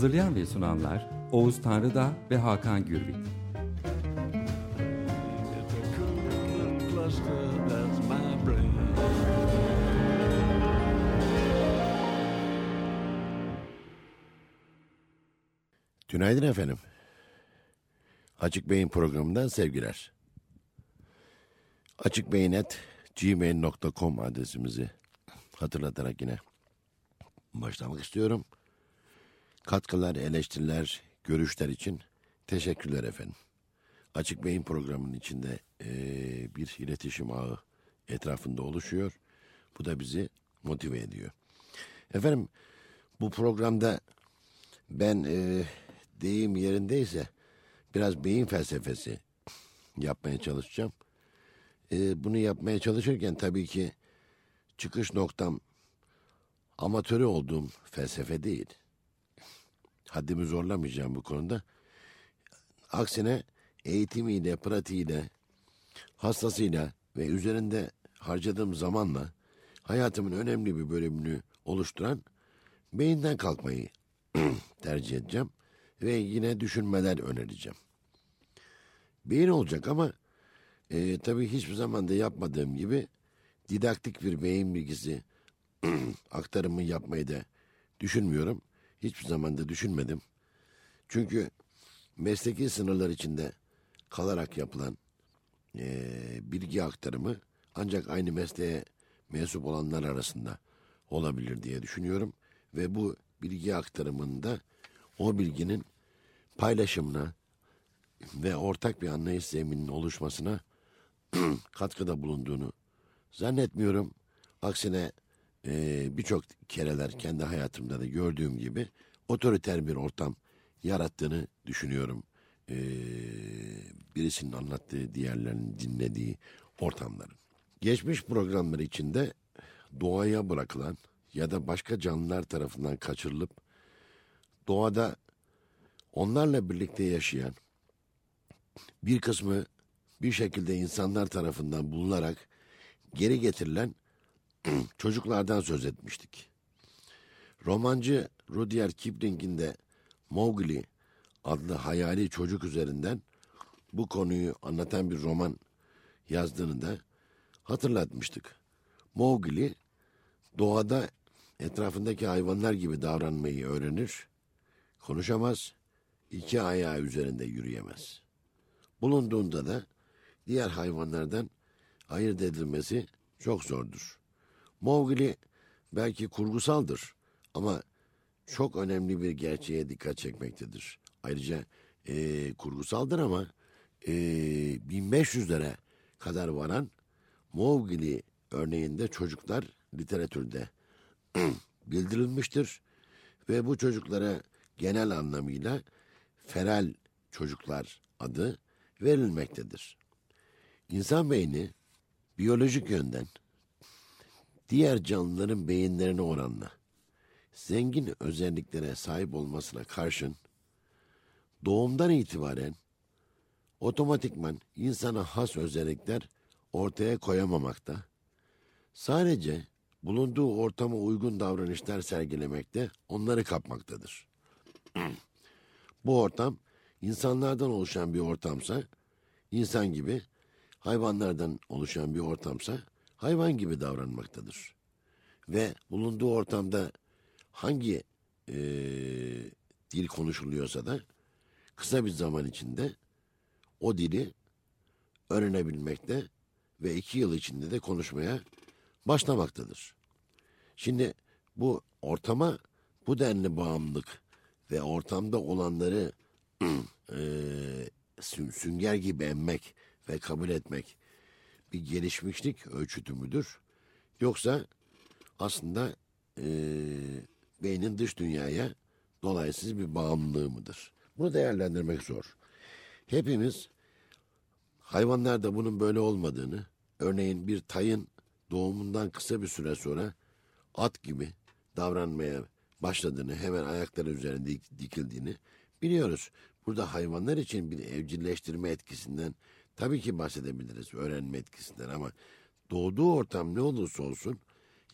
Hazırlayan ve sunanlar Oğuz Tanrıda ve Hakan Gürbüz. Günaydın efendim. Açık Beyin programından sevgiler. açıkbeyinet.gmail.com adresimizi hatırlatarak yine başlamak istiyorum. Katkılar, eleştiriler, görüşler için teşekkürler efendim. Açık Beyin programının içinde eee, bir iletişim ağı etrafında oluşuyor. Bu da bizi motive ediyor. Efendim bu programda ben eee deyim yerindeyse biraz beyin felsefesi yapmaya çalışacağım. Eee, bunu yapmaya çalışırken tabii ki çıkış noktam amatörü olduğum felsefe değil. Haddimi zorlamayacağım bu konuda. Aksine eğitimiyle, pratiğiyle, hastasıyla ve üzerinde harcadığım zamanla hayatımın önemli bir bölümünü oluşturan beyinden kalkmayı tercih edeceğim ve yine düşünmeler önereceğim. Beyin olacak ama e, tabii hiçbir zaman da yapmadığım gibi didaktik bir beyin bilgisi aktarımı yapmayı da düşünmüyorum. Hiçbir zaman da düşünmedim. Çünkü mesleki sınırlar içinde kalarak yapılan eee, bilgi aktarımı ancak aynı mesleğe mensup olanlar arasında olabilir diye düşünüyorum. Ve bu bilgi aktarımında o bilginin paylaşımına ve ortak bir anlayış zemininin oluşmasına katkıda bulunduğunu zannetmiyorum. Aksine eee, birçok kereler kendi hayatımda da gördüğüm gibi otoriter bir ortam yarattığını düşünüyorum. Eee, birisinin anlattığı, diğerlerinin dinlediği ortamların. Geçmiş programlar içinde doğaya bırakılan ya da başka canlılar tarafından kaçırılıp doğada onlarla birlikte yaşayan bir kısmı bir şekilde insanlar tarafından bulunarak geri getirilen çocuklardan söz etmiştik. Romancı Rudyard Kipling'in de Mowgli adlı hayali çocuk üzerinden bu konuyu anlatan bir roman yazdığını da hatırlatmıştık. Mowgli doğada etrafındaki hayvanlar gibi davranmayı öğrenir, konuşamaz, iki ayağı üzerinde yürüyemez. Bulunduğunda da diğer hayvanlardan ayırt edilmesi çok zordur. Mowgli belki kurgusaldır ama çok önemli bir gerçeğe dikkat çekmektedir. Ayrıca eee, kurgusaldır ama eee 1500'lere kadar varan Mowgli örneğinde çocuklar literatürde bildirilmiştir ve bu çocuklara genel anlamıyla feral çocuklar adı verilmektedir. İnsan beyni biyolojik yönden diğer canlıların beyinlerine oranla zengin özelliklere sahip olmasına karşın doğumdan itibaren otomatikman insana has özellikler ortaya koyamamakta, sadece bulunduğu ortama uygun davranışlar sergilemekte onları kapmaktadır. Bu ortam insanlardan oluşan bir ortamsa insan gibi, hayvanlardan oluşan bir ortamsa hayvan gibi davranmaktadır. Ve bulunduğu ortamda hangi eee, dil konuşuluyorsa da kısa bir zaman içinde o dili öğrenebilmekte ve iki yıl içinde de konuşmaya başlamaktadır. Şimdi bu ortama bu denli bağımlılık ve ortamda olanları sü- sünger gibi emmek ve kabul etmek bir gelişmişlik ölçütü müdür? Yoksa aslında eee, beynin dış dünyaya dolaysız bir bağımlılığı mıdır? Bunu değerlendirmek zor. Hepimiz hayvanlarda bunun böyle olmadığını, örneğin bir tayın doğumundan kısa bir süre sonra at gibi davranmaya başladığını, hemen ayakları üzerinde dik- dikildiğini biliyoruz. Burada hayvanlar için bir evcilleştirme etkisinden tabii ki bahsedebiliriz, öğrenme etkisinden ama doğduğu ortam ne olursa olsun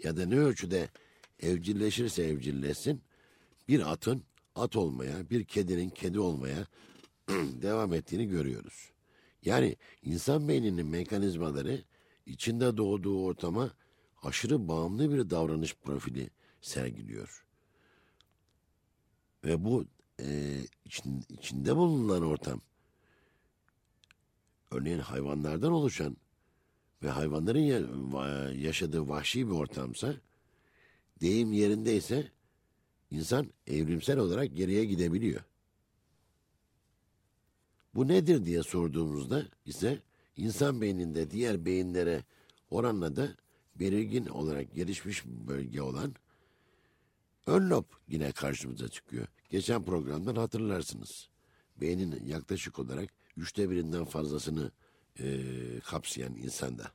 ya da ne ölçüde evcilleşirse evcilleşsin bir atın at olmaya, bir kedinin kedi olmaya devam ettiğini görüyoruz. Yani insan beyninin mekanizmaları içinde doğduğu ortama aşırı bağımlı bir davranış profili sergiliyor. Ve bu e, için- içinde bulunan ortam örneğin hayvanlardan oluşan ve hayvanların ya- va- yaşadığı vahşi bir ortamsa deyim yerindeyse insan evrimsel olarak geriye gidebiliyor. Bu nedir diye sorduğumuzda ise insan beyninde diğer beyinlere oranla da belirgin olarak gelişmiş bölge olan ön lob yine karşımıza çıkıyor. Geçen programdan hatırlarsınız. Beynin yaklaşık olarak üçte birinden fazlasını eee, kapsayan insanda.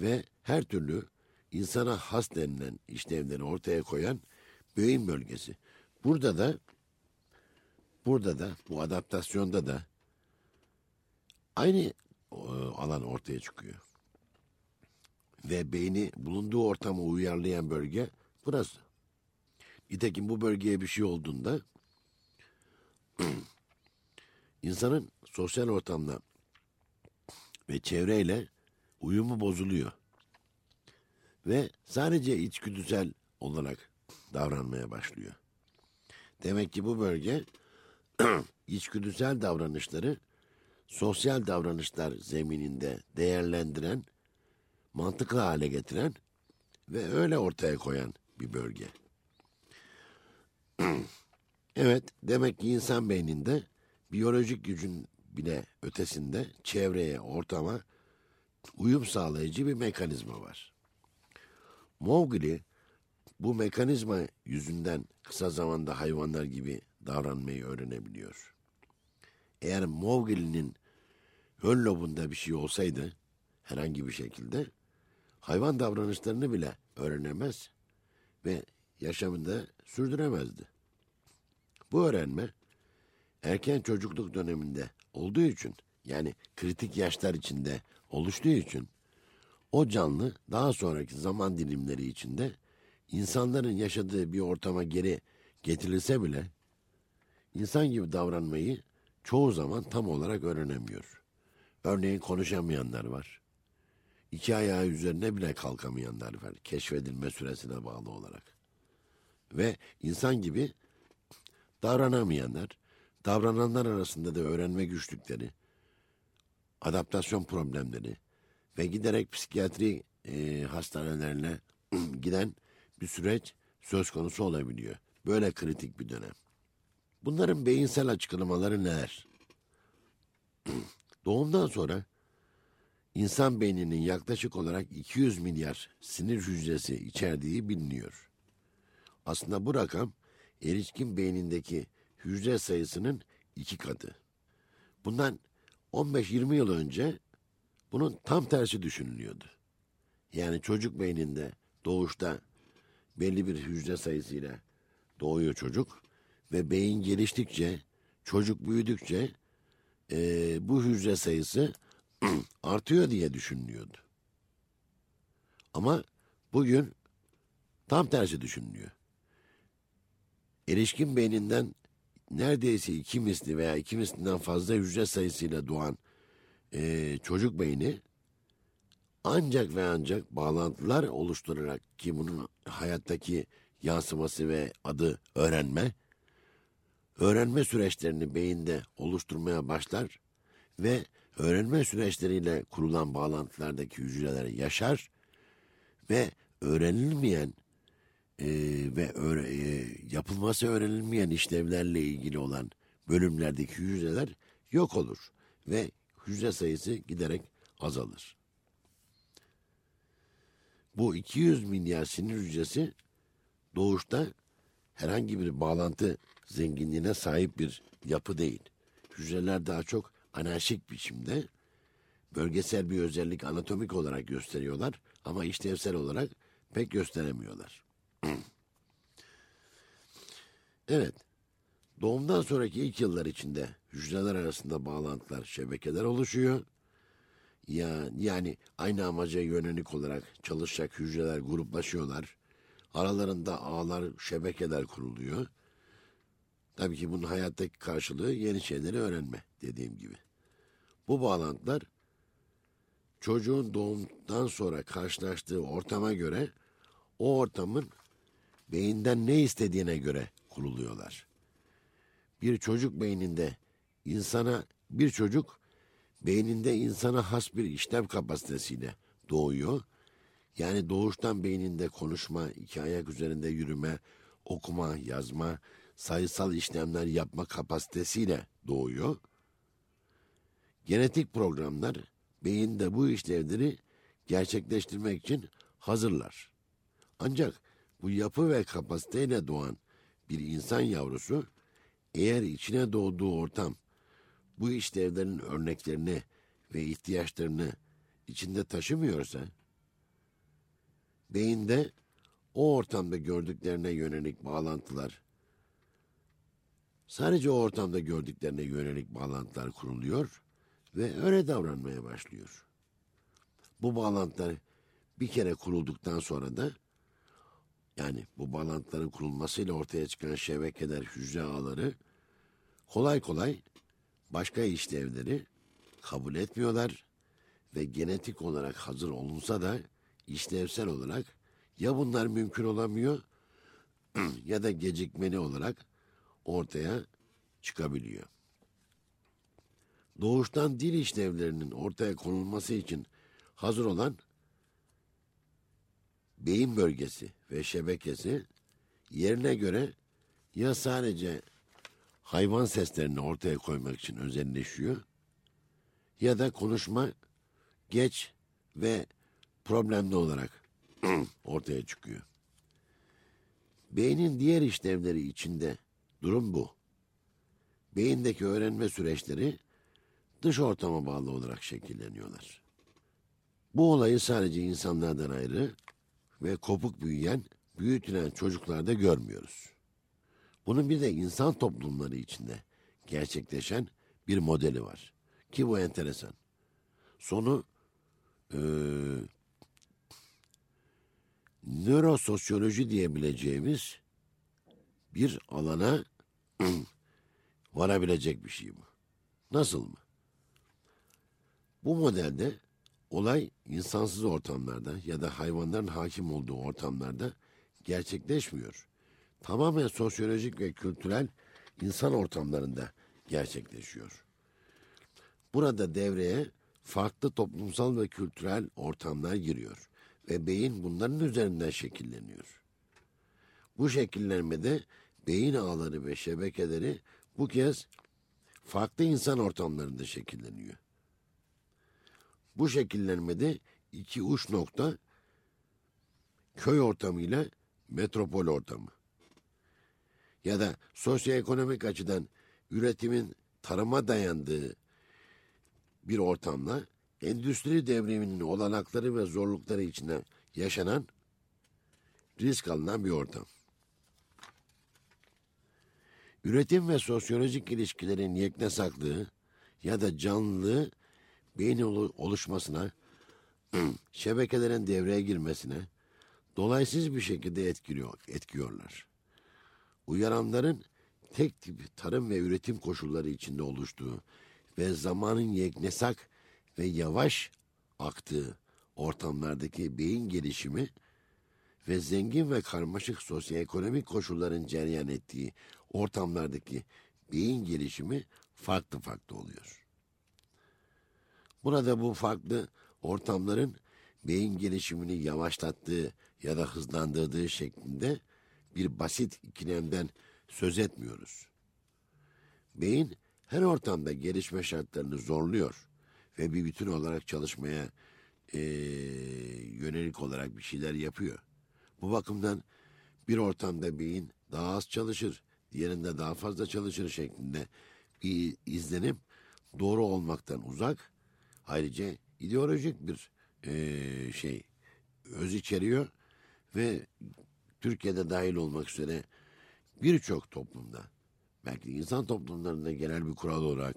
Ve her türlü insana has denilen işlevleri ortaya koyan beyin bölgesi. Burada da burada da bu adaptasyonda da aynı e, alan ortaya çıkıyor. Ve beyni bulunduğu ortama uyarlayan bölge burası. Nitekim bu bölgeye bir şey olduğunda insanın sosyal ortamda ve çevreyle uyumu bozuluyor. Ve sadece içgüdüsel olarak davranmaya başlıyor. Demek ki bu bölge içgüdüsel davranışları sosyal davranışlar zemininde değerlendiren, mantıklı hale getiren ve öyle ortaya koyan bir bölge. evet, demek ki insan beyninde biyolojik gücün bile ötesinde çevreye, ortama uyum sağlayıcı bir mekanizma var. Mowgli bu mekanizma yüzünden kısa zamanda hayvanlar gibi davranmayı öğrenebiliyor. Eğer Mowgli'nin ön lobunda bir şey olsaydı herhangi bir şekilde hayvan davranışlarını bile öğrenemez ve yaşamında sürdüremezdi. Bu öğrenme erken çocukluk döneminde olduğu için yani kritik yaşlar içinde oluştuğu için o canlı daha sonraki zaman dilimleri içinde insanların yaşadığı bir ortama geri getirilse bile insan gibi davranmayı çoğu zaman tam olarak öğrenemiyor. Örneğin konuşamayanlar var. İki ayağı üzerine bile kalkamayanlar var. Keşfedilme süresine bağlı olarak. Ve insan gibi davranamayanlar, davrananlar arasında da öğrenme güçlükleri, adaptasyon problemleri ve giderek psikiyatri e, hastanelerine giden bir süreç söz konusu olabiliyor. Böyle kritik bir dönem. Bunların beyinsel açıklamaları neler? Doğumdan sonra insan beyninin yaklaşık olarak 200 milyar sinir hücresi içerdiği biliniyor. Aslında bu rakam erişkin beynindeki hücre sayısının iki katı. Bundan 15-20 yıl önce bunun tam tersi düşünülüyordu. Yani çocuk beyninde doğuşta belli bir hücre sayısıyla doğuyor çocuk ve beyin geliştikçe, çocuk büyüdükçe eee, bu hücre sayısı artıyor diye düşünülüyordu. Ama bugün tam tersi düşünülüyor. Erişkin beyninden neredeyse iki misli veya iki mislinden fazla hücre sayısıyla doğan eee, çocuk beyni ancak ve ancak bağlantılar oluşturarak ki bunun hayattaki yansıması ve adı öğrenme, öğrenme süreçlerini beyinde oluşturmaya başlar ve öğrenme süreçleriyle kurulan bağlantılardaki hücreler yaşar ve öğrenilmeyen e, ve öğre- e, yapılması öğrenilmeyen işlevlerle ilgili olan bölümlerdeki hücreler yok olur ve hücre sayısı giderek azalır. Bu 200 milyar sinir hücresi doğuşta herhangi bir bağlantı zenginliğine sahip bir yapı değil. Hücreler daha çok anarşik biçimde bölgesel bir özellik anatomik olarak gösteriyorlar ama işlevsel olarak pek gösteremiyorlar. Evet, doğumdan sonraki ilk yıllar içinde hücreler arasında bağlantılar, şebekeler oluşuyor. Ya, yani aynı amaca yönelik olarak çalışacak hücreler gruplaşıyorlar. Aralarında ağlar, şebekeler kuruluyor. Tabii ki bunun hayattaki karşılığı yeni şeyleri öğrenme dediğim gibi. Bu bağlantılar çocuğun doğumdan sonra karşılaştığı ortama göre o ortamın beyinden ne istediğine göre kuruluyorlar. Bir çocuk beyninde insana bir çocuk beyninde insana has bir işlev kapasitesiyle doğuyor. Yani doğuştan beyninde konuşma, iki ayak üzerinde yürüme, okuma, yazma, sayısal işlemler yapma kapasitesiyle doğuyor. Genetik programlar beyinde bu işlevleri gerçekleştirmek için hazırlar. Ancak bu yapı ve kapasiteyle doğan bir insan yavrusu eğer içine doğduğu ortam bu işlevlerin örneklerini ve ihtiyaçlarını içinde taşımıyorsa beyinde o ortamda gördüklerine yönelik bağlantılar sadece o ortamda gördüklerine yönelik bağlantılar kuruluyor ve öyle davranmaya başlıyor. Bu bağlantılar bir kere kurulduktan sonra da yani bu bağlantıların kurulmasıyla ortaya çıkan şebekeler, hücre ağları kolay kolay başka işlevleri kabul etmiyorlar ve genetik olarak hazır olunsa da işlevsel olarak ya bunlar mümkün olamıyor ya da gecikmeli olarak ortaya çıkabiliyor. Doğuştan dil işlevlerinin ortaya konulması için hazır olan beyin bölgesi ve şebekesi yerine göre ya sadece hayvan seslerini ortaya koymak için özelleşiyor ya da konuşma geç ve problemli olarak ortaya çıkıyor. Beynin diğer işlevleri içinde durum bu. Beyindeki öğrenme süreçleri dış ortama bağlı olarak şekilleniyorlar. Bu olayı sadece insanlardan ayrı ve kopuk büyüyen, büyütülen çocuklarda görmüyoruz. Bunun bir de insan toplumları içinde gerçekleşen bir modeli var. Ki bu enteresan. Sonu e, nörososyoloji diyebileceğimiz bir alana varabilecek bir şey bu. Nasıl mı? Bu modelde olay insansız ortamlarda ya da hayvanların hakim olduğu ortamlarda gerçekleşmiyor. Tamamen sosyolojik ve kültürel insan ortamlarında gerçekleşiyor. Burada devreye farklı toplumsal ve kültürel ortamlar giriyor ve beyin bunların üzerinden şekilleniyor. Bu şekillenmede beyin ağları ve şebekeleri bu kez farklı insan ortamlarında şekilleniyor. Bu şekillenmede iki uç nokta köy ortamıyla metropol ortamı. Ya da sosyoekonomik açıdan üretimin tarıma dayandığı bir ortamla endüstri devriminin olanakları ve zorlukları içinde yaşanan risk alınan bir ortam. Üretim ve sosyolojik ilişkilerin yeknesaklığı ya da canlılığı beyin oluşmasına, şebekelerin devreye girmesine dolaysız bir şekilde etkiliyor, etkiyorlar. Uyaranların tek tip tarım ve üretim koşulları içinde oluştuğu ve zamanın yeknesak ve yavaş aktığı ortamlardaki beyin gelişimi ve zengin ve karmaşık sosyoekonomik koşulların cereyan ettiği ortamlardaki beyin gelişimi farklı farklı oluyor. Burada bu farklı ortamların beyin gelişimini yavaşlattığı ya da hızlandırdığı şeklinde bir basit ikilemden söz etmiyoruz. Beyin her ortamda gelişme şartlarını zorluyor ve bir bütün olarak çalışmaya e, yönelik olarak bir şeyler yapıyor. Bu bakımdan bir ortamda beyin daha az çalışır, diğerinde daha fazla çalışır şeklinde bir izlenim doğru olmaktan uzak. Ayrıca ideolojik bir e, şey öz içeriyor ve Türkiye'de dahil olmak üzere birçok toplumda belki insan toplumlarında genel bir kural olarak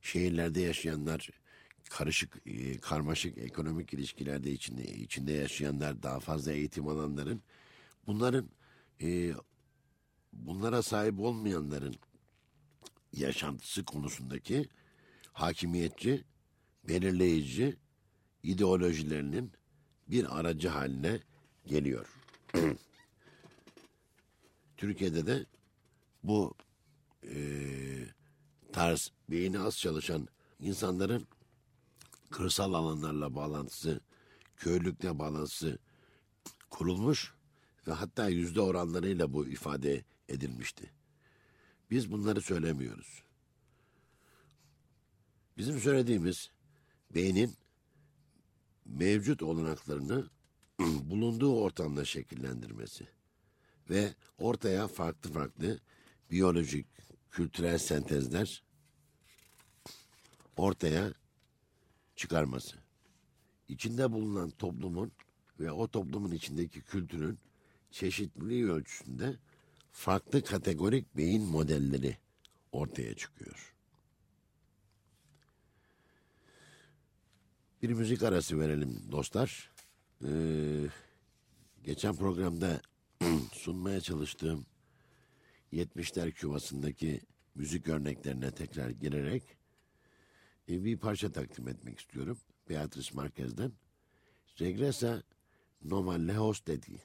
şehirlerde yaşayanlar karışık e, karmaşık ekonomik ilişkilerde içinde içinde yaşayanlar daha fazla eğitim alanların bunların e, bunlara sahip olmayanların yaşantısı konusundaki hakimiyetçi, belirleyici ideolojilerinin bir aracı haline geliyor. Türkiye'de de bu e, tarz beyni az çalışan insanların kırsal alanlarla bağlantısı, köylükle bağlantısı kurulmuş ve hatta yüzde oranlarıyla bu ifade edilmişti. Biz bunları söylemiyoruz. Bizim söylediğimiz beynin mevcut olanaklarını bulunduğu ortamda şekillendirmesi ve ortaya farklı farklı biyolojik, kültürel sentezler ortaya çıkarması. İçinde bulunan toplumun ve o toplumun içindeki kültürün çeşitliliği ölçüsünde farklı kategorik beyin modelleri ortaya çıkıyor. Bir müzik arası verelim dostlar. Ee, geçen programda sunmaya çalıştığım 70'ler küvasındaki müzik örneklerine tekrar girerek e, bir parça takdim etmek istiyorum. Beatrice Marquez'den. Regresa no más lejos de ti.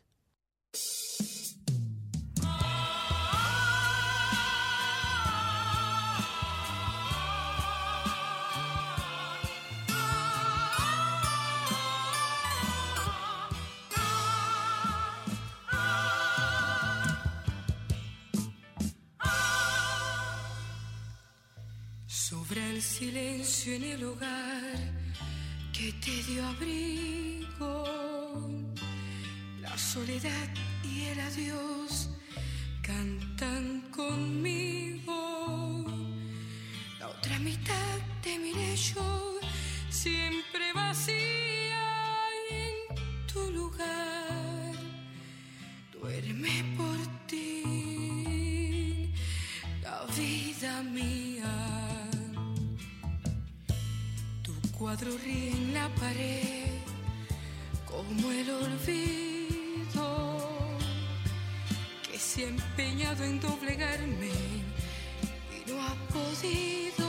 Abrigo, la soledad y el adiós cantan conmigo. La otra mitad te miré yo, siempre vacía en tu lugar. Duerme por ti, la vida mía. Cuadro ríe en la pared como el olvido que se ha empeñado en doblegarme y no ha podido.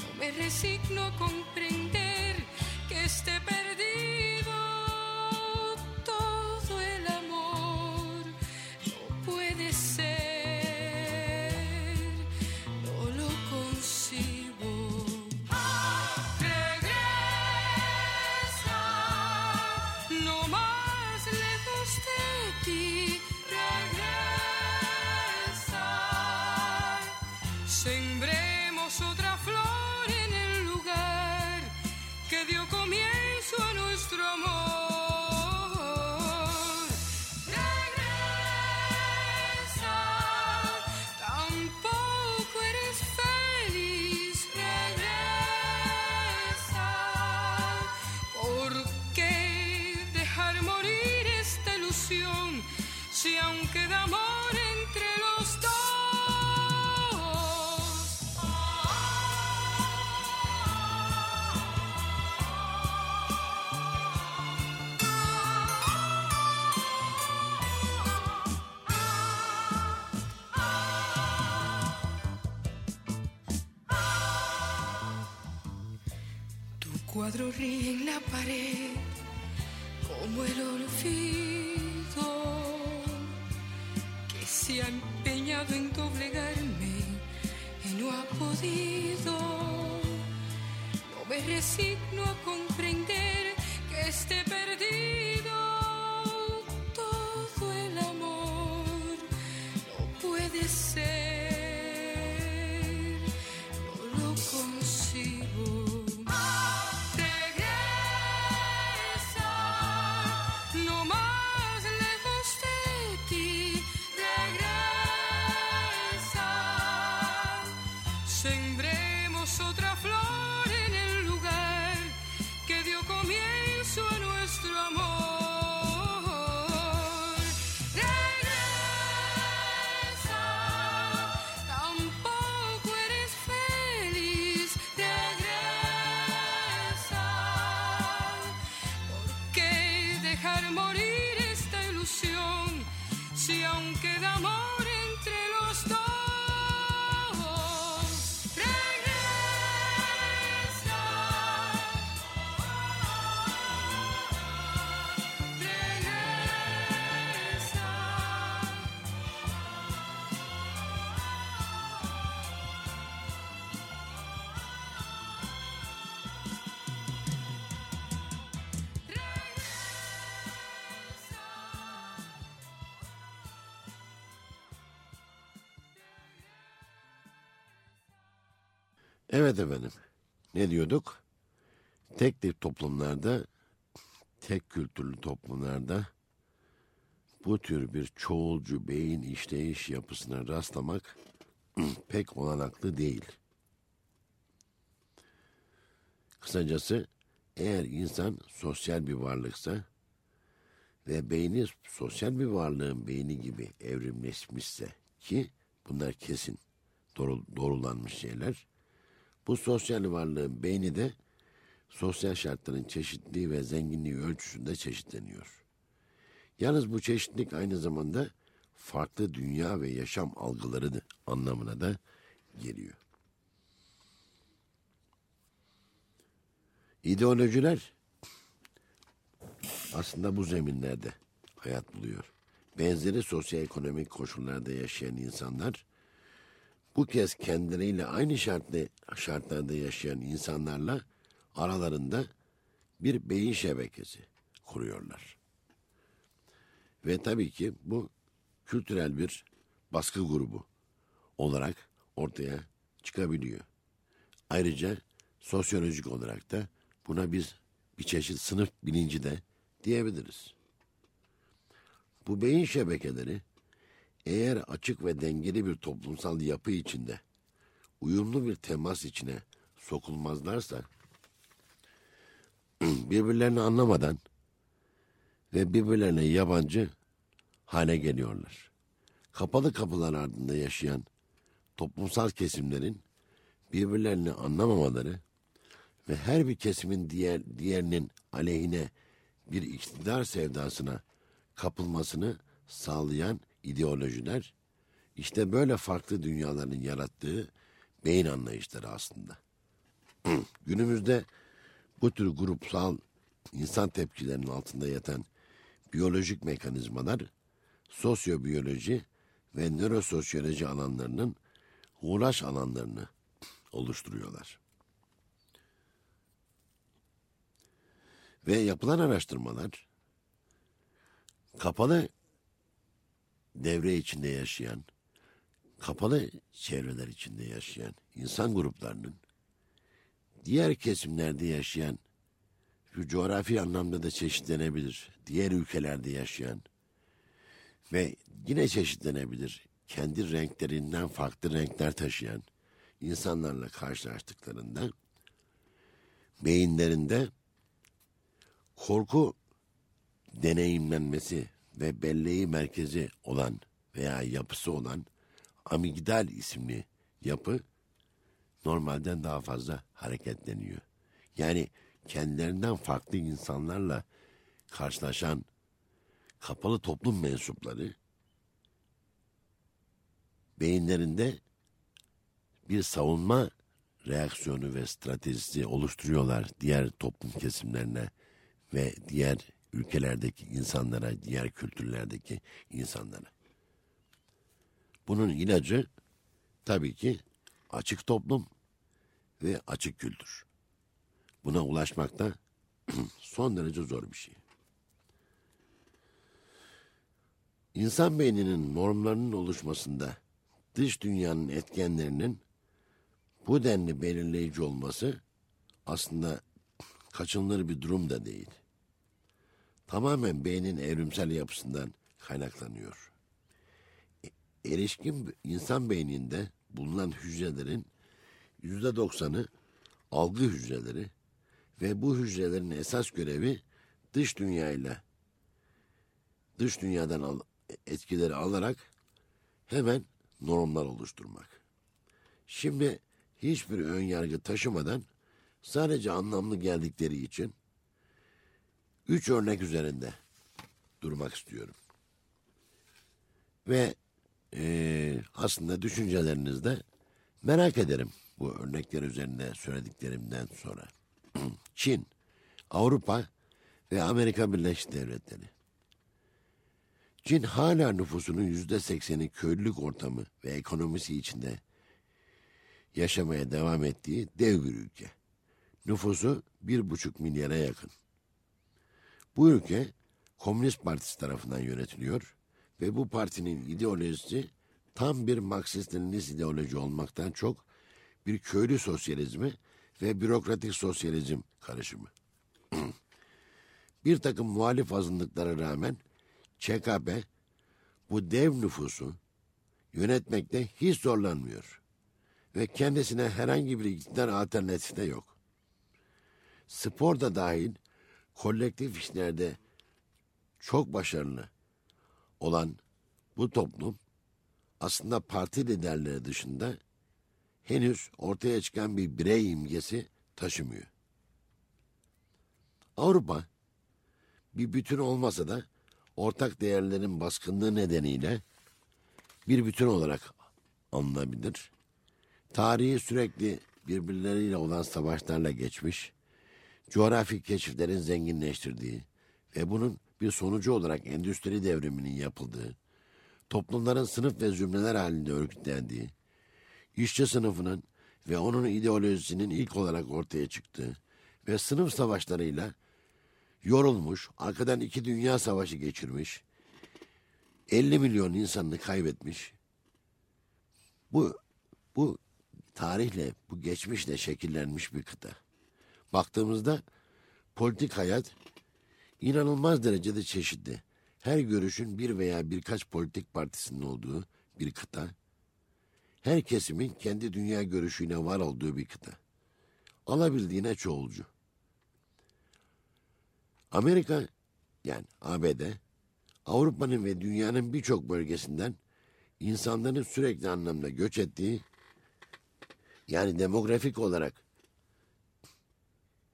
No me resigno a comprender en la pared como el olvido que se ha empeñado en doblegarme y no ha podido. No me resigno a comprender que esté perdido Evet efendim. Ne diyorduk? Tek tip toplumlarda, tek kültürlü toplumlarda bu tür bir çoğulcu beyin işleyiş yapısına rastlamak pek olanaklı değil. Kısacası eğer insan sosyal bir varlıksa ve beyni sosyal bir varlığın beyni gibi evrimleşmişse ki bunlar kesin doğru, doğrulanmış şeyler. Bu sosyal varlığın beyni de sosyal şartların çeşitliliği ve zenginliği ölçüsünde çeşitleniyor. Yalnız bu çeşitlilik aynı zamanda farklı dünya ve yaşam algıları anlamına da geliyor. İdeolojiler aslında bu zeminlerde hayat buluyor. Benzeri sosyoekonomik koşullarda yaşayan insanlar bu kez kendileriyle aynı şartlı, şartlarda yaşayan insanlarla aralarında bir beyin şebekesi kuruyorlar. Ve tabii ki bu kültürel bir baskı grubu olarak ortaya çıkabiliyor. Ayrıca sosyolojik olarak da buna biz bir çeşit sınıf bilinci de diyebiliriz. Bu beyin şebekeleri eğer açık ve dengeli bir toplumsal yapı içinde uyumlu bir temas içine sokulmazlarsa birbirlerini anlamadan ve birbirlerine yabancı hale geliyorlar. Kapalı kapılar ardında yaşayan toplumsal kesimlerin birbirlerini anlamamaları ve her bir kesimin diğer diğerinin aleyhine bir iktidar sevdasına kapılmasını sağlayan ideolojiler işte böyle farklı dünyaların yarattığı beyin anlayışları aslında. Günümüzde bu tür grupsal insan tepkilerinin altında yatan biyolojik mekanizmalar sosyobiyoloji ve nörososyoloji alanlarının uğraş alanlarını oluşturuyorlar. Ve yapılan araştırmalar kapalı devre içinde yaşayan, kapalı çevreler içinde yaşayan insan gruplarının diğer kesimlerde yaşayan şu coğrafi anlamda da çeşitlenebilir. Diğer ülkelerde yaşayan ve yine çeşitlenebilir. Kendi renklerinden farklı renkler taşıyan insanlarla karşılaştıklarında beyinlerinde korku deneyimlenmesi ve belleği merkezi olan veya yapısı olan amigdal isimli yapı normalden daha fazla hareketleniyor. Yani kendilerinden farklı insanlarla karşılaşan kapalı toplum mensupları beyinlerinde bir savunma reaksiyonu ve stratejisi oluşturuyorlar diğer toplum kesimlerine ve diğer ülkelerdeki insanlara, diğer kültürlerdeki insanlara. Bunun ilacı tabii ki açık toplum ve açık kültür. Buna ulaşmak da son derece zor bir şey. İnsan beyninin normlarının oluşmasında dış dünyanın etkenlerinin bu denli belirleyici olması aslında kaçınılır bir durum da değil. Tamamen beynin evrimsel yapısından kaynaklanıyor. E, erişkin insan beyninde bulunan hücrelerin yüzde doksanı algı hücreleri ve bu hücrelerin esas görevi dış dünyayla dış dünyadan al, etkileri alarak hemen normlar oluşturmak. Şimdi hiçbir ön yargı taşımadan sadece anlamlı geldikleri için üç örnek üzerinde durmak istiyorum. Ve e, aslında düşüncelerinizde merak ederim bu örnekler üzerinde söylediklerimden sonra. Çin, Avrupa ve Amerika Birleşik Devletleri. Çin hala nüfusunun yüzde sekseni köylülük ortamı ve ekonomisi içinde yaşamaya devam ettiği dev bir ülke. Nüfusu bir buçuk milyara yakın. Bu ülke Komünist Partisi tarafından yönetiliyor ve bu partinin ideolojisi tam bir Marksist-Leninist ideoloji olmaktan çok bir köylü sosyalizmi ve bürokratik sosyalizm karışımı. bir takım muhalif azınlıklara rağmen ÇKP bu dev nüfusu yönetmekte hiç zorlanmıyor ve kendisine herhangi bir iktidar alternatifi de yok. Spor da dahil kolektif işlerde çok başarılı olan bu toplum aslında parti liderleri dışında henüz ortaya çıkan bir birey imgesi taşımıyor. Avrupa bir bütün olmasa da ortak değerlerin baskınlığı nedeniyle bir bütün olarak anılabilir. Tarihi sürekli birbirleriyle olan savaşlarla geçmiş, coğrafi keşiflerin zenginleştirdiği ve bunun bir sonucu olarak endüstri devriminin yapıldığı, toplumların sınıf ve zümreler halinde örgütlendiği, işçi sınıfının ve onun ideolojisinin ilk olarak ortaya çıktığı ve sınıf savaşlarıyla yorulmuş, arkadan iki dünya savaşı geçirmiş, 50 milyon insanını kaybetmiş. Bu bu tarihle, bu geçmişle şekillenmiş bir kıta. Baktığımızda politik hayat inanılmaz derecede çeşitli. Her görüşün bir veya birkaç politik partisinin olduğu bir kıta. Her kesimin kendi dünya görüşüyle var olduğu bir kıta. Alabildiğine çoğulcu. Amerika yani ABD Avrupa'nın ve dünyanın birçok bölgesinden insanların sürekli anlamda göç ettiği yani demografik olarak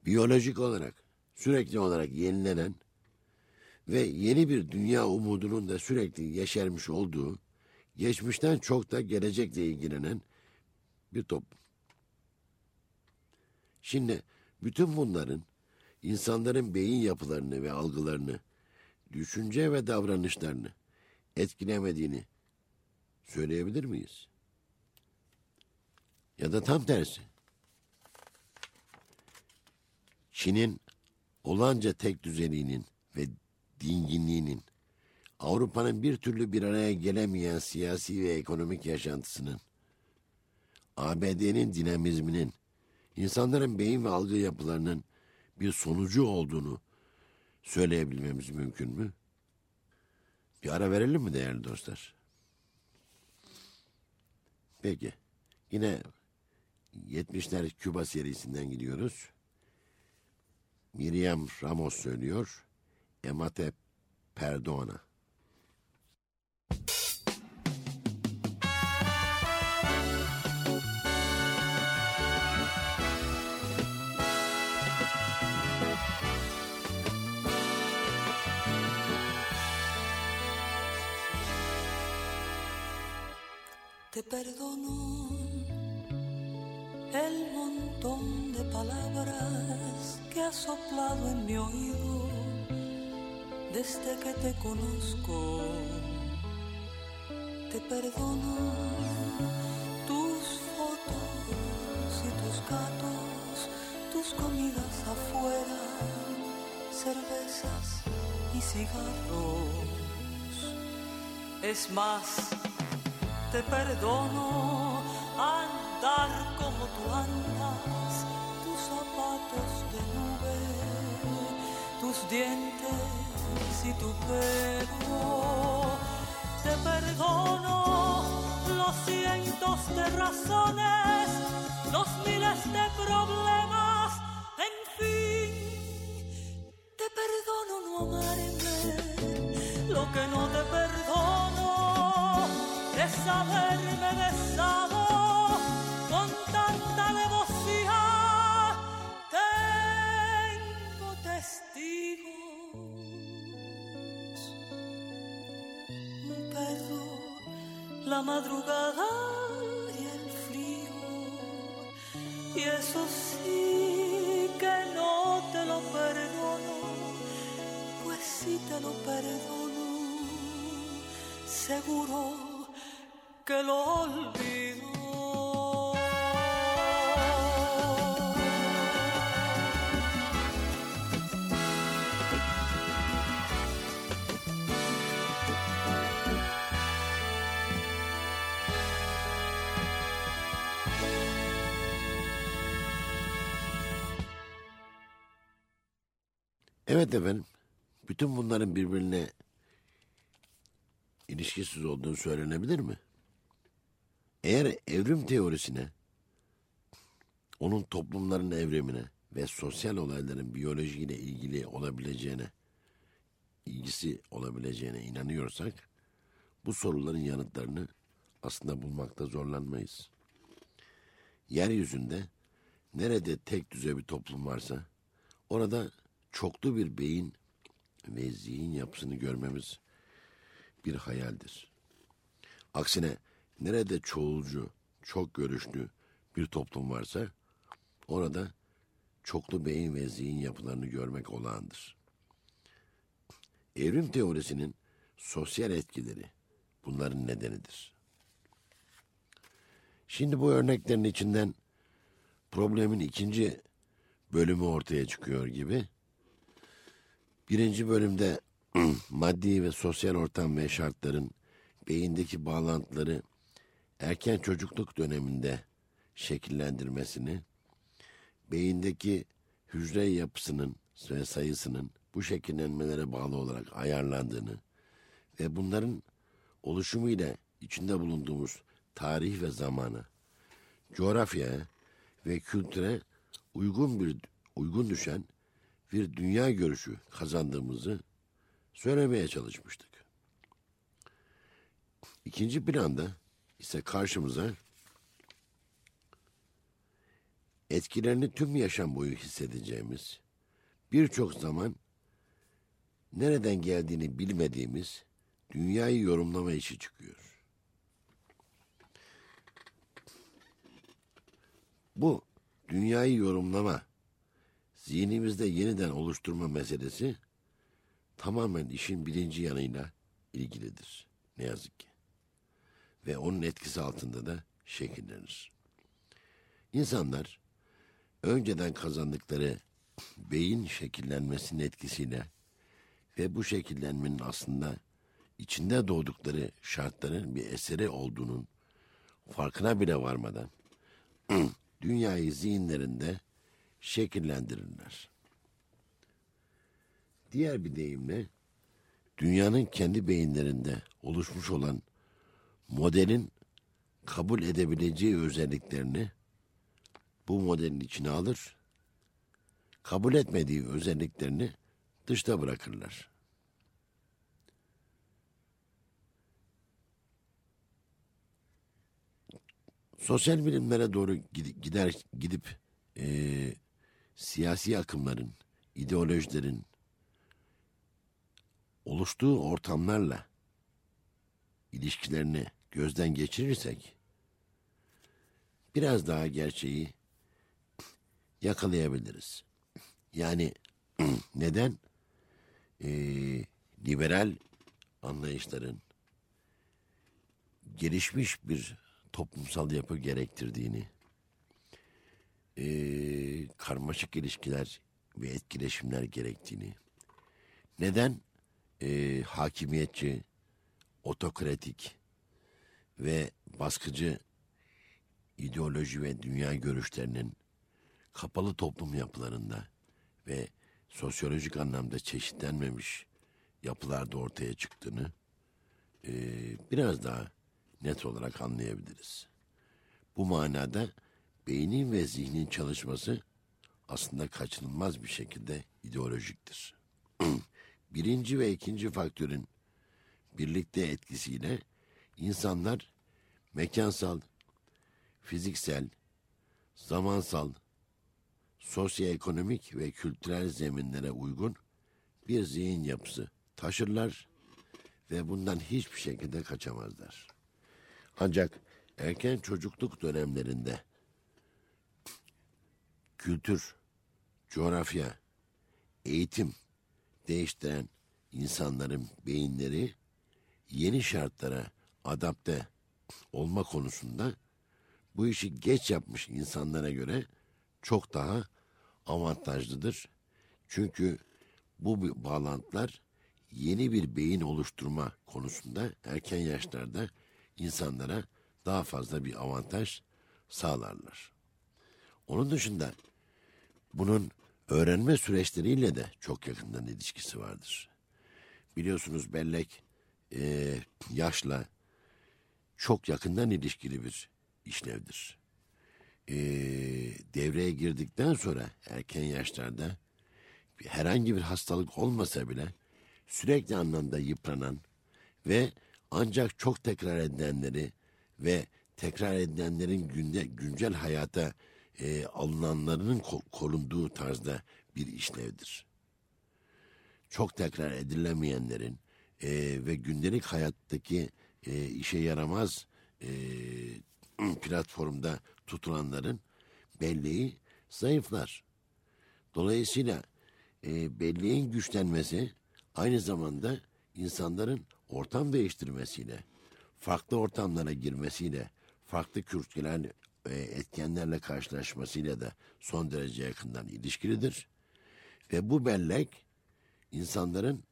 biyolojik olarak sürekli olarak yenilenen ve yeni bir dünya umudunun da sürekli yeşermiş olduğu, geçmişten çok da gelecekle ilgilenen bir toplum. Şimdi bütün bunların insanların beyin yapılarını ve algılarını, düşünce ve davranışlarını etkilemediğini söyleyebilir miyiz? Ya da tam tersi. Çin'in olanca tek düzeliğinin ve dinginliğinin, Avrupa'nın bir türlü bir araya gelemeyen siyasi ve ekonomik yaşantısının, ABD'nin dinamizminin, insanların beyin ve algı yapılarının bir sonucu olduğunu söyleyebilmemiz mümkün mü? Bir ara verelim mi değerli dostlar? Peki. Yine 70'ler Küba serisinden gidiyoruz. Miriam Ramos söylüyor. Emate Perdona. Te perdono el montón de palabras que has soplado en mi oído desde que te conozco. Te perdono tus fotos y tus gatos, tus comidas afuera, cervezas y cigarros. Es más, te perdono andar como tú andas, tus zapatos de nube, tus dientes y tu pelo. Te perdono los cientos de razones, los miles de problemas, madrugada y el frío, y eso sí que no te lo perdono, pues si te lo perdono, seguro que lo olvido. Evet efendim. Bütün bunların birbirine ilişkisiz olduğunu söylenebilir mi? Eğer evrim teorisine, onun toplumların evrimine ve sosyal olayların biyolojiyle ilgili olabileceğine, ilgisi olabileceğine inanıyorsak, bu soruların yanıtlarını aslında bulmakta zorlanmayız. Yeryüzünde nerede tek düze bir toplum varsa, orada çoklu bir beyin ve zihin yapısını görmemiz bir hayaldir. Aksine nerede çoğulcu, çok görüşlü bir toplum varsa orada çoklu beyin ve zihin yapılarını görmek olağandır. Evrim teorisinin sosyal etkileri bunların nedenidir. Şimdi bu örneklerin içinden problemin ikinci bölümü ortaya çıkıyor gibi. Birinci bölümde maddi ve sosyal ortam ve şartların beyindeki bağlantıları erken çocukluk döneminde şekillendirmesini, beyindeki hücre yapısının ve sayısının bu şekillenmelere bağlı olarak ayarlandığını ve bunların oluşumu ile içinde bulunduğumuz tarih ve zamana, coğrafyaya ve kültüre uygun bir uygun düşen bir dünya görüşü kazandığımızı söylemeye çalışmıştık. İkinci planda ise karşımıza etkilerini tüm yaşam boyu hissedeceğimiz, birçok zaman nereden geldiğini bilmediğimiz dünyayı yorumlama işi çıkıyor. Bu dünyayı yorumlama, zihnimizde yeniden oluşturma meselesi tamamen işin birinci yanıyla ilgilidir. Ne yazık ki. Ve onun etkisi altında da şekillenir. İnsanlar önceden kazandıkları beyin şekillenmesinin etkisiyle ve bu şekillenmenin aslında içinde doğdukları şartların bir eseri olduğunun farkına bile varmadan dünyayı zihinlerinde şekillendirirler. Diğer bir deyimle dünyanın kendi beyinlerinde oluşmuş olan modelin kabul edebileceği özelliklerini bu modelin içine alır, kabul etmediği özelliklerini dışta bırakırlar. Sosyal bilimlere doğru gider gidip e, siyasi akımların, ideolojilerin oluştuğu ortamlarla ilişkilerini gözden geçirirsek biraz daha gerçeği yakalayabiliriz. Yani neden e, liberal anlayışların gelişmiş bir toplumsal yapı gerektirdiğini, e, karmaşık ilişkiler ve etkileşimler gerektiğini, neden e, hakimiyetçi, otokratik ve baskıcı ideoloji ve dünya görüşlerinin kapalı toplum yapılarında ve sosyolojik anlamda çeşitlenmemiş yapılarda ortaya çıktığını e, biraz daha net olarak anlayabiliriz. Bu manada beynin ve zihnin çalışması aslında kaçınılmaz bir şekilde ideolojiktir. Birinci ve ikinci faktörün birlikte etkisiyle insanlar mekansal, fiziksel, zamansal, sosyoekonomik ve kültürel zeminlere uygun bir zihin yapısı taşırlar ve bundan hiçbir şekilde kaçamazlar. Ancak erken çocukluk dönemlerinde kültür, coğrafya, eğitim değiştiren insanların beyinleri yeni şartlara adapte olma konusunda bu işi geç yapmış insanlara göre çok daha avantajlıdır. Çünkü bu bağlantılar yeni bir beyin oluşturma konusunda erken yaşlarda insanlara daha fazla bir avantaj sağlarlar. Onun dışında bunun öğrenme süreçleriyle de çok yakından ilişkisi vardır. Biliyorsunuz bellek e, yaşla çok yakından ilişkili bir işlevdir. E, devreye girdikten sonra erken yaşlarda herhangi bir hastalık olmasa bile sürekli anlamda yıpranan ve ancak çok tekrar edenleri ve tekrar edilenlerin günde, güncel hayata e, alınanlarının ko- korunduğu tarzda bir işlevdir. Çok tekrar edilemeyenlerin e, ve gündelik hayattaki e, işe yaramaz e, platformda tutulanların belleği zayıflar. Dolayısıyla e, belleğin güçlenmesi aynı zamanda insanların ortam değiştirmesiyle, farklı ortamlara girmesiyle, farklı kültürel e, etkenlerle karşılaşmasıyla da son derece yakından ilişkilidir. Ve bu bellek insanların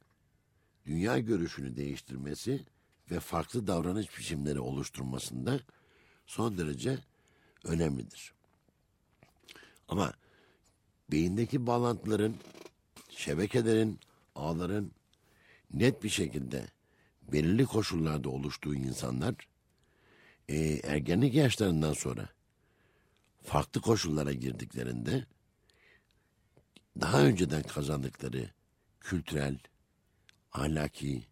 dünya görüşünü değiştirmesi ve farklı davranış biçimleri oluşturmasında son derece önemlidir. Ama beyindeki bağlantıların, şebekelerin, ağların net bir şekilde belirli koşullarda oluştuğu insanlar e, ergenlik yaşlarından sonra farklı koşullara girdiklerinde daha önceden kazandıkları kültürel, ahlaki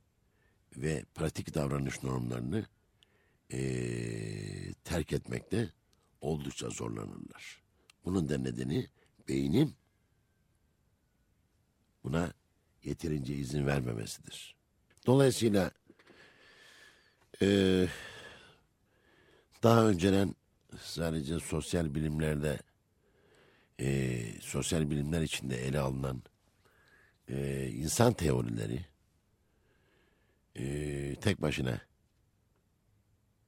ve pratik davranış normlarını e, terk etmekte oldukça zorlanırlar. Bunun da nedeni beynin buna yeterince izin vermemesidir. Dolayısıyla e, daha önceden sadece sosyal bilimlerde e, sosyal bilimler içinde ele alınan e, insan teorileri e, tek başına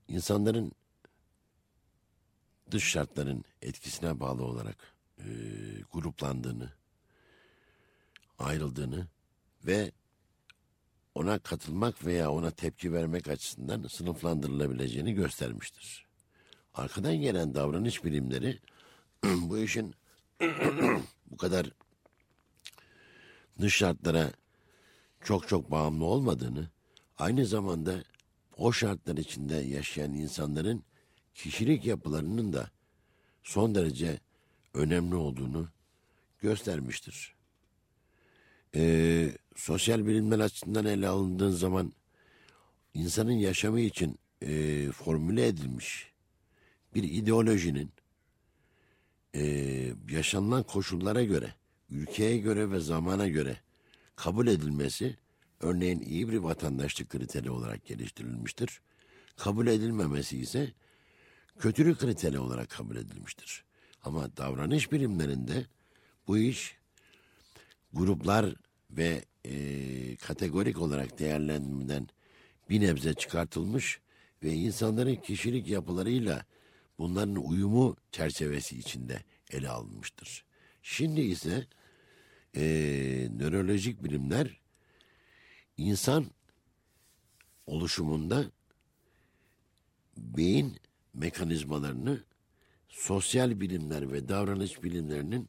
insanların dış şartların etkisine bağlı olarak e, gruplandığını, ayrıldığını ve ona katılmak veya ona tepki vermek açısından sınıflandırılabileceğini göstermiştir. Arkadan gelen davranış bilimleri bu işin bu kadar dış şartlara çok çok bağımlı olmadığını, aynı zamanda o şartlar içinde yaşayan insanların kişilik yapılarının da son derece önemli olduğunu göstermiştir. Ee, sosyal bilimler açısından ele alındığın zaman insanın yaşamı için e, formüle edilmiş bir ideolojinin e, yaşanılan koşullara göre, ülkeye göre ve zamana göre kabul edilmesi örneğin iyi bir vatandaşlık kriteri olarak geliştirilmiştir. Kabul edilmemesi ise kötülük kriteri olarak kabul edilmiştir. Ama davranış bilimlerinde bu iş gruplar ve e, kategorik olarak değerlendirmeden bir nebze çıkartılmış ve insanların kişilik yapılarıyla bunların uyumu çerçevesi içinde ele alınmıştır. Şimdi ise e, nörolojik bilimler insan oluşumunda beyin mekanizmalarını sosyal bilimler ve davranış bilimlerinin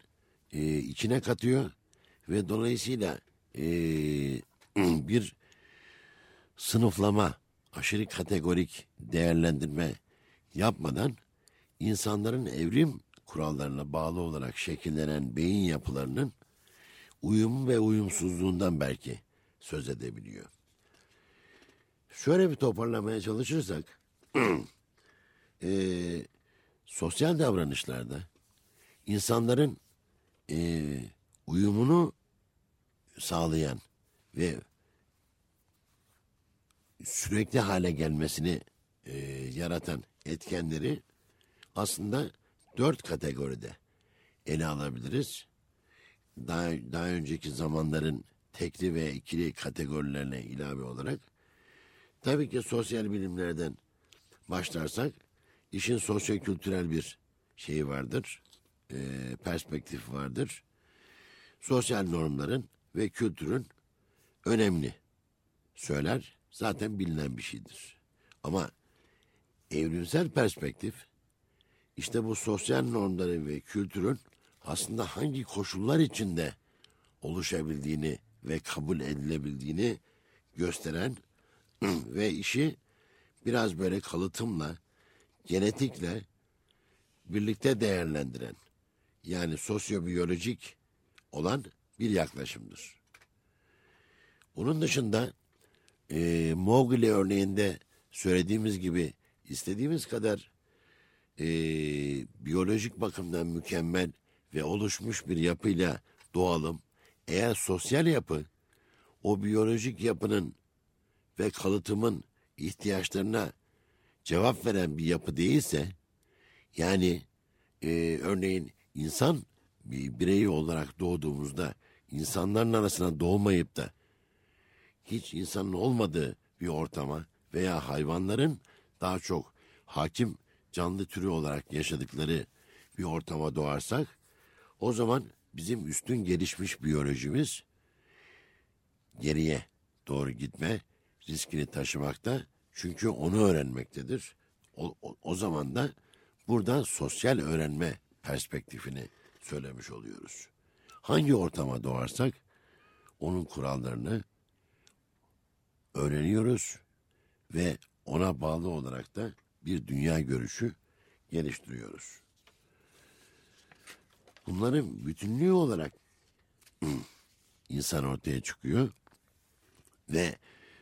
e, içine katıyor ve dolayısıyla e, bir sınıflama, aşırı kategorik değerlendirme yapmadan insanların evrim kurallarına bağlı olarak şekillenen beyin yapılarının uyumu ve uyumsuzluğundan belki söz edebiliyor. Şöyle bir toparlamaya çalışırsak, e, sosyal davranışlarda insanların e, uyumunu sağlayan ve sürekli hale gelmesini e, yaratan etkenleri aslında dört kategoride ele alabiliriz. Daha, daha önceki zamanların tekli ve ikili kategorilerine ilave olarak tabii ki sosyal bilimlerden başlarsak işin sosyo-kültürel bir şeyi vardır, e, perspektif vardır. Sosyal normların ve kültürün önemli söyler zaten bilinen bir şeydir. Ama evrimsel perspektif işte bu sosyal normların ve kültürün aslında hangi koşullar içinde oluşabildiğini ve kabul edilebildiğini gösteren ve işi biraz böyle kalıtımla, genetikle birlikte değerlendiren yani sosyobiyolojik olan bir yaklaşımdır. Bunun dışında e, Mowgli örneğinde söylediğimiz gibi istediğimiz kadar e, biyolojik bakımdan mükemmel ve oluşmuş bir yapıyla doğalım. Eğer sosyal yapı o biyolojik yapının ve kalıtımın ihtiyaçlarına cevap veren bir yapı değilse yani e, örneğin insan bir bireyi olarak doğduğumuzda insanların arasına doğmayıp da hiç insanın olmadığı bir ortama veya hayvanların daha çok hakim canlı türü olarak yaşadıkları bir ortama doğarsak o zaman bizim üstün gelişmiş biyolojimiz geriye doğru gitme riskini taşımakta. Çünkü onu öğrenmektedir. O, o, o zaman da burada sosyal öğrenme perspektifini söylemiş oluyoruz. Hangi ortama doğarsak onun kurallarını öğreniyoruz ve ona bağlı olarak da bir dünya görüşü geliştiriyoruz. Bunların bütünlüğü olarak insan ortaya çıkıyor ve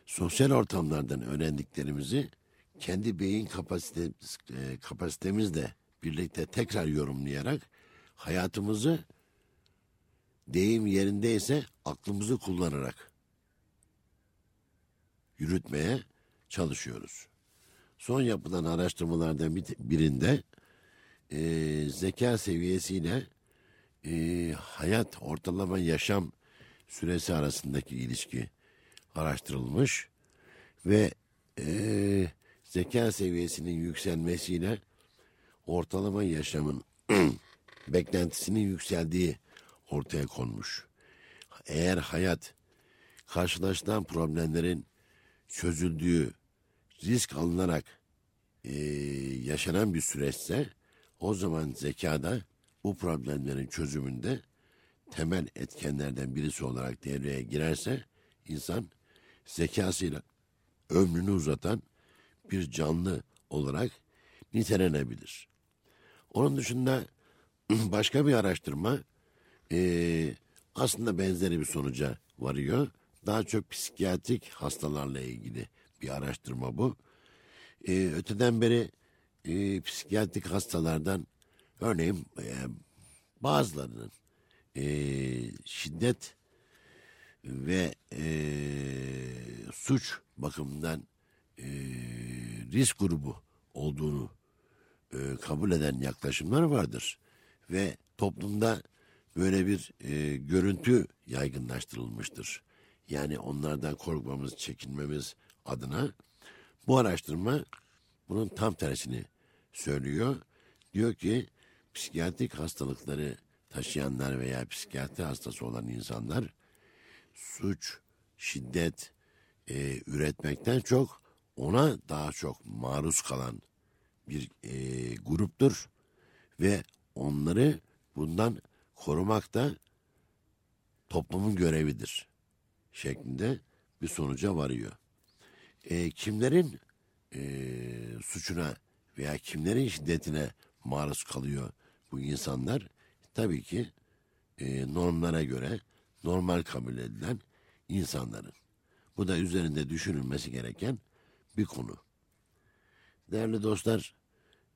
sosyal ortamlardan öğrendiklerimizi kendi beyin kapasite, e, kapasitemizle birlikte tekrar yorumlayarak hayatımızı deyim yerindeyse aklımızı kullanarak yürütmeye çalışıyoruz. Son yapılan araştırmalardan birinde e, zeka seviyesiyle e, hayat ortalama yaşam süresi arasındaki ilişki araştırılmış ve e, zeka seviyesinin yükselmesiyle ortalama yaşamın beklentisinin yükseldiği ortaya konmuş. Eğer hayat karşılaşılan problemlerin çözüldüğü, risk alınarak e, yaşanan bir süreçse o zaman zekada bu problemlerin çözümünde temel etkenlerden birisi olarak devreye girerse insan zekasıyla ömrünü uzatan bir canlı olarak nitelenebilir. Onun dışında başka bir araştırma e, aslında benzeri bir sonuca varıyor. Daha çok psikiyatrik hastalarla ilgili bir araştırma bu. E, öteden beri e, psikiyatrik hastalardan örneğin e, bazılarının e, şiddet ve e, suç bakımından e, risk grubu olduğunu e, kabul eden yaklaşımlar vardır. Ve toplumda böyle bir e, görüntü yaygınlaştırılmıştır. Yani onlardan korkmamız, çekinmemiz adına bu araştırma bunun tam tersini söylüyor. Diyor ki psikiyatrik hastalıkları taşıyanlar veya psikiyatri hastası olan insanlar suç, şiddet e, üretmekten çok ona daha çok maruz kalan bir e, gruptur ve onları bundan korumak da toplumun görevidir şeklinde bir sonuca varıyor. E, kimlerin e, suçuna veya kimlerin şiddetine maruz kalıyor bu insanlar? Tabii ki e, normlara göre normal kabul edilen insanların. Bu da üzerinde düşünülmesi gereken bir konu. Değerli dostlar,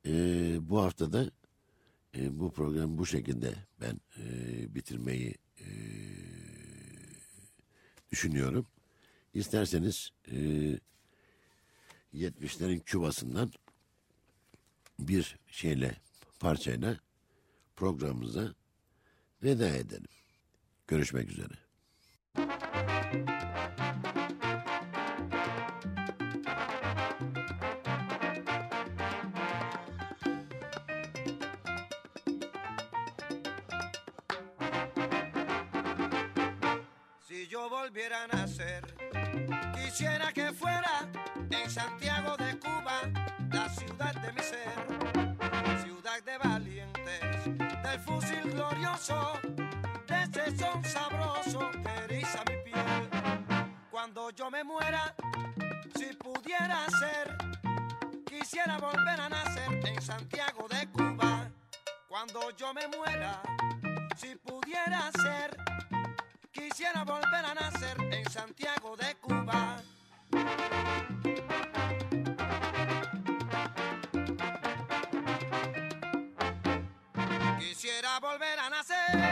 e, bu haftada e, bu programı bu şekilde ben e, bitirmeyi e, düşünüyorum. İsterseniz e, 70'lerin Küba'sından bir şeyle, parçayla programımıza veda edelim. Görüşmek üzere. Si yo volviera a que fuera en Santiago de Cuba, la ciudad de mi ser, ciudad de valientes, del fusil glorioso, de ese son sabroso que eriza mi piel. Cuando yo me muera, si pudiera ser, quisiera volver a nacer en Santiago de Cuba. Cuando yo me muera, si pudiera ser, quisiera volver a nacer en Santiago de Cuba. Quisiera volver a nacer.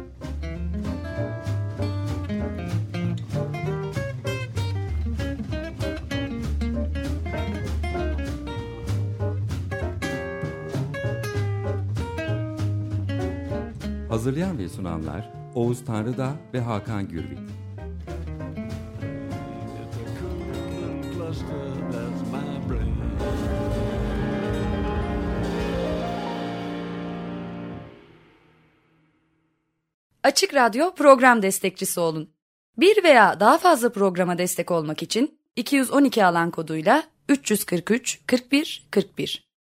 Açık Radyo program destekçisi olun. Bir veya daha fazla programa destek olmak için 212 alan koduyla 343 41 41